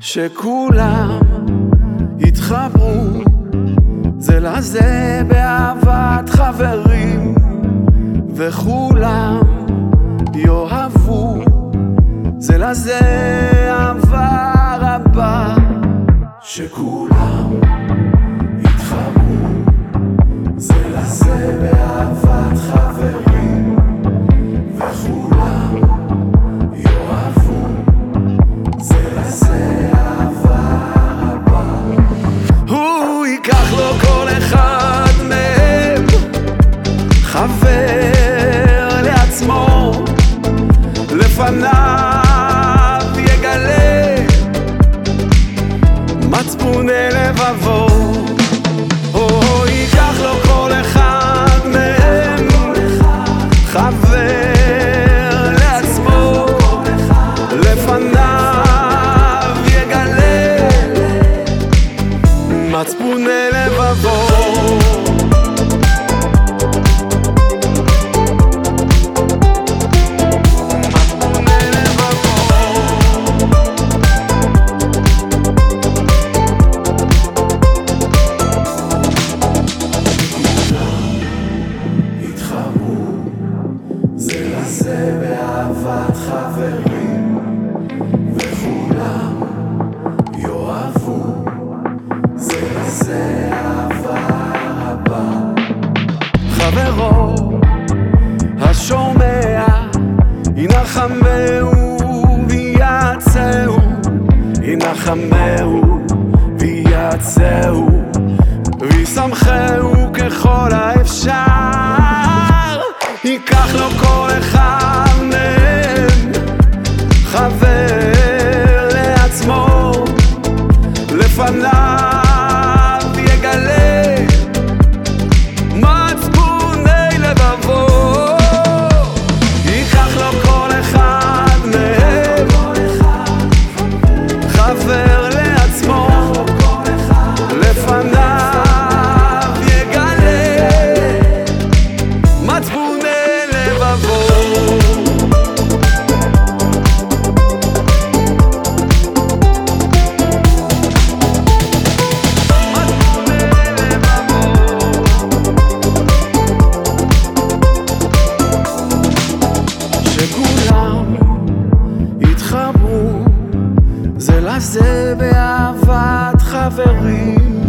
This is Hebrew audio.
שכולם יתחברו זה לזה באהבת חברים וכולם יאהבו זה לזה אהבה רבה. שכולם לפניו יגלה מצפוני לבבו מצפוני זה רבה. חברו השומע ינחמהו ויעצהו. ינחמהו ויעצהו. וישמחהו ככל האפשר I fell זה לזה באהבת חברים